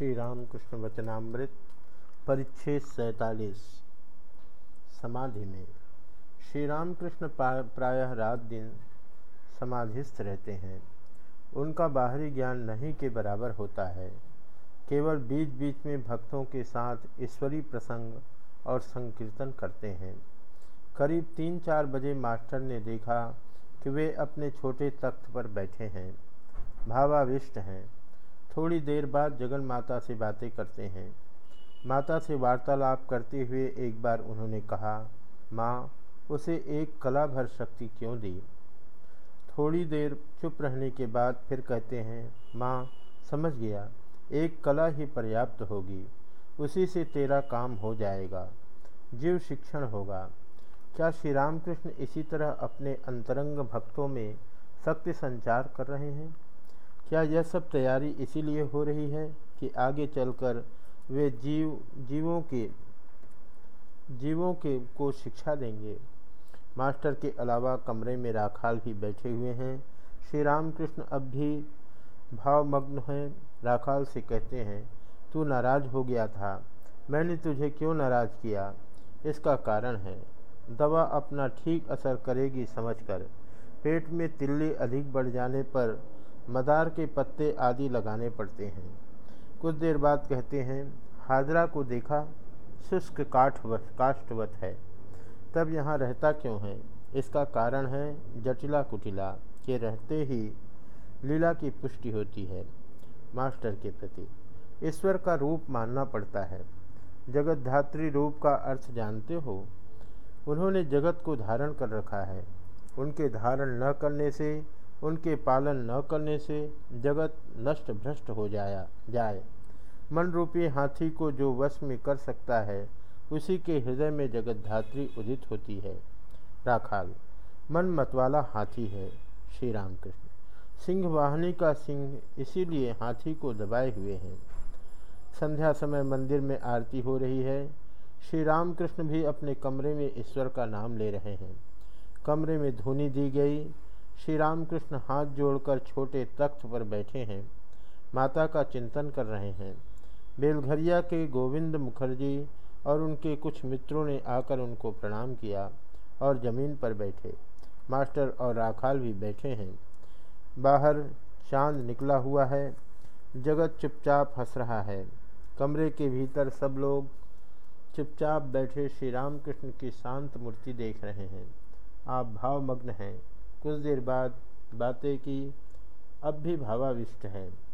श्री रामकृष्ण वचनामृत, परिच्छेद सैतालीस, समाधि में। श्री रामकृष्ण प्रायः रात दिन समाधिस्थ रहते हैं। उनका बाहरी ज्ञान नहीं के बराबर होता है। केवल बीच बीच में भक्तों के साथ ईश्वरी प्रसंग और संकीर्तन करते हैं। करीब तीन चार बजे मास्टर ने देखा कि वे अपने छोटे तख्त पर बैठे हैं। भावाविष्ट हैं। थोड़ी देर बाद जगन माता से बातें करते हैं। माता से वार्तालाप करते हुए एक बार उन्होंने कहा, माँ, उसे एक कला भर शक्ति क्यों दी? थोड़ी देर चुप रहने के बाद फिर कहते हैं, माँ, समझ गया, एक कला ही पर्याप्त होगी। उसी से तेरा काम हो जाएगा। जीव शिक्षण होगा। क्या श्री रामकृष्ण इसी तरह अपने अंतरंग भक्तों में शक्ति संचार कर रहे हैं? क्या यह सब तैयारी इसीलिए हो रही है कि आगे चलकर वे जीव, जीवों के जीवों के को शिक्षा देंगे। मास्टर के अलावा कमरे में राखाल भी बैठे हुए हैं। श्री रामकृष्ण अब भी भावमग्न हैं। राखाल से कहते हैं, तू नाराज़ हो गया था। मैंने तुझे क्यों नाराज़ किया? इसका कारण है। दवा अपना ठीक असर करेगी समझकर। पेट में तिल्ली अधिक बढ़ जाने पर मदार के पत्ते आदि लगाने पड़ते हैं। कुछ देर बाद कहते हैं, हाजरा को देखा, शुष्क काठवत काष्ठवत है। तब यहाँ रहता क्यों है? इसका कारण है जटिला कुटिला के रहते ही लीला की पुष्टि होती है मास्टर के प्रति। ईश्वर का रूप मानना पड़ता है। जगत धात्री रूप का अर्थ जानते हो? उन्होंने जगत को धारण कर रखा है। उनके धारण न करने से उनके पालन न करने से जगत नष्ट भ्रष्ट हो जाया, जाए। मन रूपी हाथी को जो वश में कर सकता है, उसी के हृदय में जगत धात्री उदित होती है। राखाल, मन मतवाला हाथी है श्री राम कृष्ण सिंह वाहनी का सिंह इसीलिए हाथी को दबाए हुए हैं। संध्या समय मंदिर में आरती हो रही है। श्री राम कृष्ण भी अपने कमरे में ईश्वर का नाम ले रहे हैं। कमरे में धुनी दी गई श्री रामकृष्ण हाथ जोड़कर छोटे तख्त पर बैठे हैं, माता का चिंतन कर रहे हैं। बेलघरिया के गोविंद मुखर्जी और उनके कुछ मित्रों ने आकर उनको प्रणाम किया और ज़मीन पर बैठे। मास्टर और राखाल भी बैठे हैं। बाहर चाँद निकला हुआ है, जगत चुपचाप हंस रहा है। कमरे के भीतर सब लोग चुपचाप बैठे श्री राम कृष्ण की शांत मूर्ति देख रहे हैं। आप भावमग्न हैं। कुछ देर बाद बातें की अब भी भावाविष्ट है।